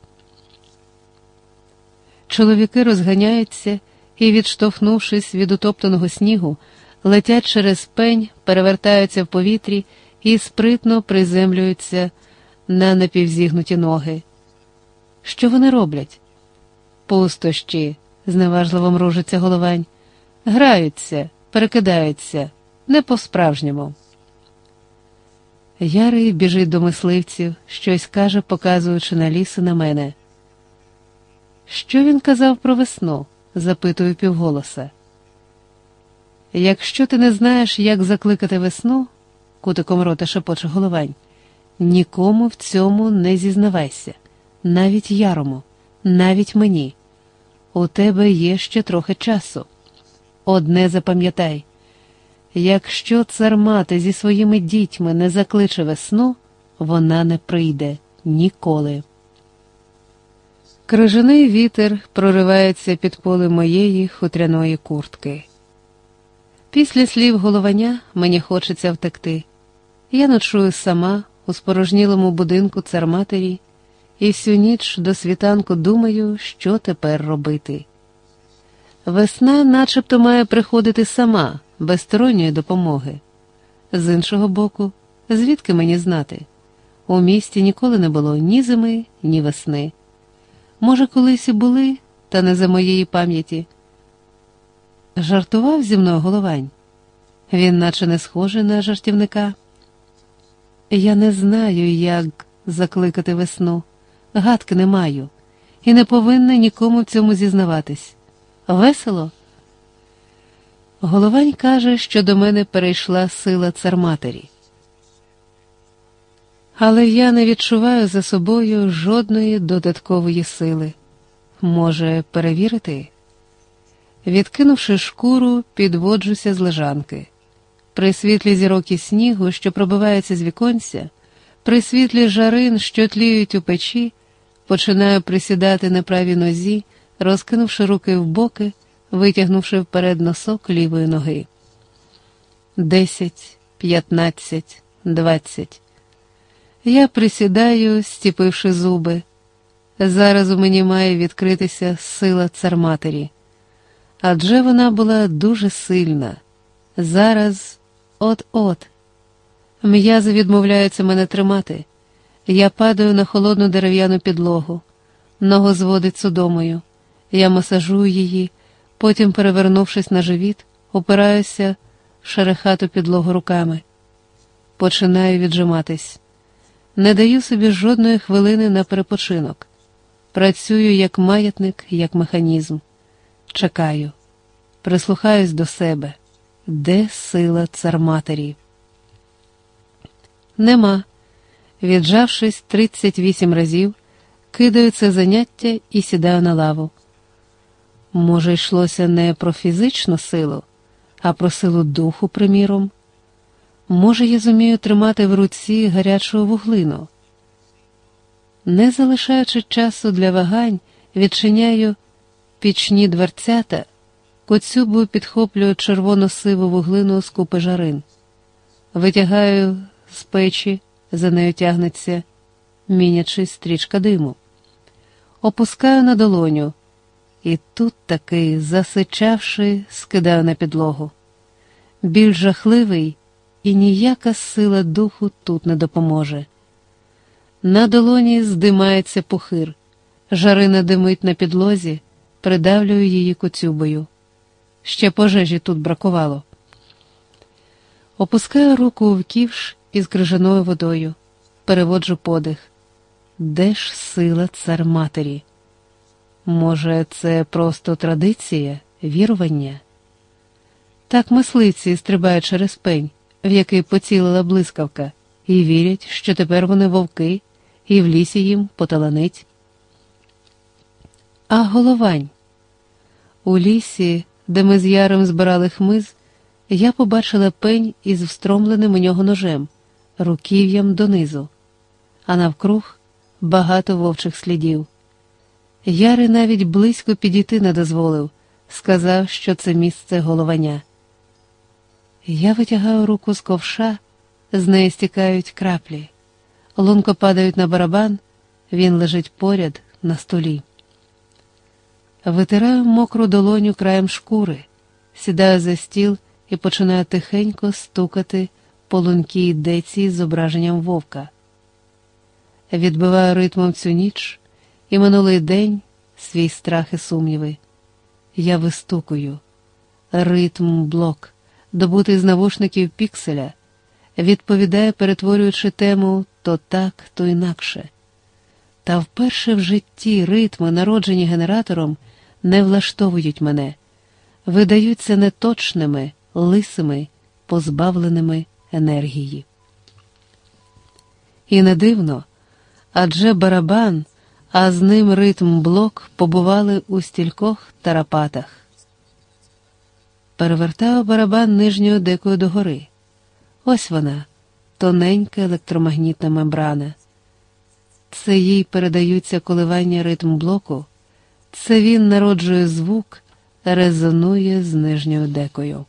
Чоловіки розганяються і, відштовхнувшись від утоптаного снігу, летять через пень, перевертаються в повітрі і спритно приземлюються на напівзігнуті ноги. Що вони роблять? Пустощі, зневажливо мружиться головань. Граються, перекидаються, не по-справжньому. Ярий біжить до мисливців, щось каже, показуючи на ліс і на мене. Що він казав про весну? запитую півголоса. Якщо ти не знаєш, як закликати весну, кутиком рота шепоче головань, нікому в цьому не зізнавайся, навіть ярому навіть мені. У тебе є ще трохи часу. Одне запам'ятай якщо цар мати зі своїми дітьми не закличе весну, вона не прийде ніколи. Крижаний вітер проривається під поле моєї хутряної куртки. Після слів головання мені хочеться втекти. Я ночую сама у спорожнілому будинку царматері і всю ніч до світанку думаю, що тепер робити. Весна начебто має приходити сама, без сторонньої допомоги. З іншого боку, звідки мені знати? У місті ніколи не було ні зими, ні весни. Може, колись і були, та не за моєї пам'яті. Жартував зі мною головань. Він наче не схожий на жартівника. Я не знаю, як закликати весну, гадки не маю, і не повинна нікому в цьому зізнаватись. Весело? Головань каже, що до мене перейшла сила царматері. Але я не відчуваю за собою жодної додаткової сили. Може, перевірити? Відкинувши шкуру, підводжуся з лежанки. При світлі зірок і снігу, що пробивається з віконця, при світлі жарин, що тліють у печі, починаю присідати на правій нозі, розкинувши руки в боки, витягнувши вперед носок лівої ноги. Десять, п'ятнадцять, двадцять. Я присідаю, стіпивши зуби. Зараз у мені має відкритися сила царматері. Адже вона була дуже сильна. Зараз от-от. М'язи відмовляються мене тримати. Я падаю на холодну дерев'яну підлогу, ногу зводить судомою. Я масажую її, потім, перевернувшись на живіт, опираюся шерехату підлогу руками. Починаю віджиматись. Не даю собі жодної хвилини на перепочинок. Працюю як маятник, як механізм. Чекаю, прислухаюсь до себе. Де сила царматері? Нема. Віджавшись 38 разів, кидаю це заняття і сідаю на лаву. Може, йшлося не про фізичну силу, а про силу духу, приміром. Може, я зумію тримати в руці гарячу вуглину. Не залишаючи часу для вагань, відчиняю пічні дверцята, коцюбою підхоплюю червоно-сиву вуглину з купи жарин, витягаю з печі, за нею тягнеться, мінячи стрічка диму, опускаю на долоню, і тут таки, засичавши, скидаю на підлогу. Біль жахливий, і ніяка сила духу тут не допоможе. На долоні здимається пухир, жарина димить на підлозі, придавлюю її коцюбою. Ще пожежі тут бракувало. Опускаю руку в ківш із крижаною водою, переводжу подих. Де ж сила цар матері? Може, це просто традиція, вірування? Так мисливці стрибають через пень, в який поцілила блискавка, і вірять, що тепер вони вовки, і в лісі їм поталанить. А головань. У лісі, де ми з яром збирали хмиз, я побачила пень із встромленим у нього ножем, руків'ям донизу, а навкруг багато вовчих слідів. Яри навіть близько підійти не дозволив, сказав, що це місце головання. Я витягаю руку з ковша, з неї стікають краплі, лунко падають на барабан, він лежить поряд на столі. Витираю мокру долоню краєм шкури, сідаю за стіл і починаю тихенько стукати по лункій деці з зображенням вовка. Відбиваю ритмом цю ніч і минулий день свій страх і сумніви. Я вистукую, ритм блок, добутий з навушників пікселя, відповідає, перетворюючи тему то так, то інакше. Та вперше в житті ритми, народжені генератором, не влаштовують мене, видаються неточними, лисими, позбавленими енергії. І не дивно, адже барабан, а з ним ритм блок побували у стількох тарапатах. Перевертаю барабан нижньою декою догори. Ось вона, тоненька електромагнітна мембрана. Це їй передаються коливання ритм блоку, це він народжує звук, резонує з нижньою декою.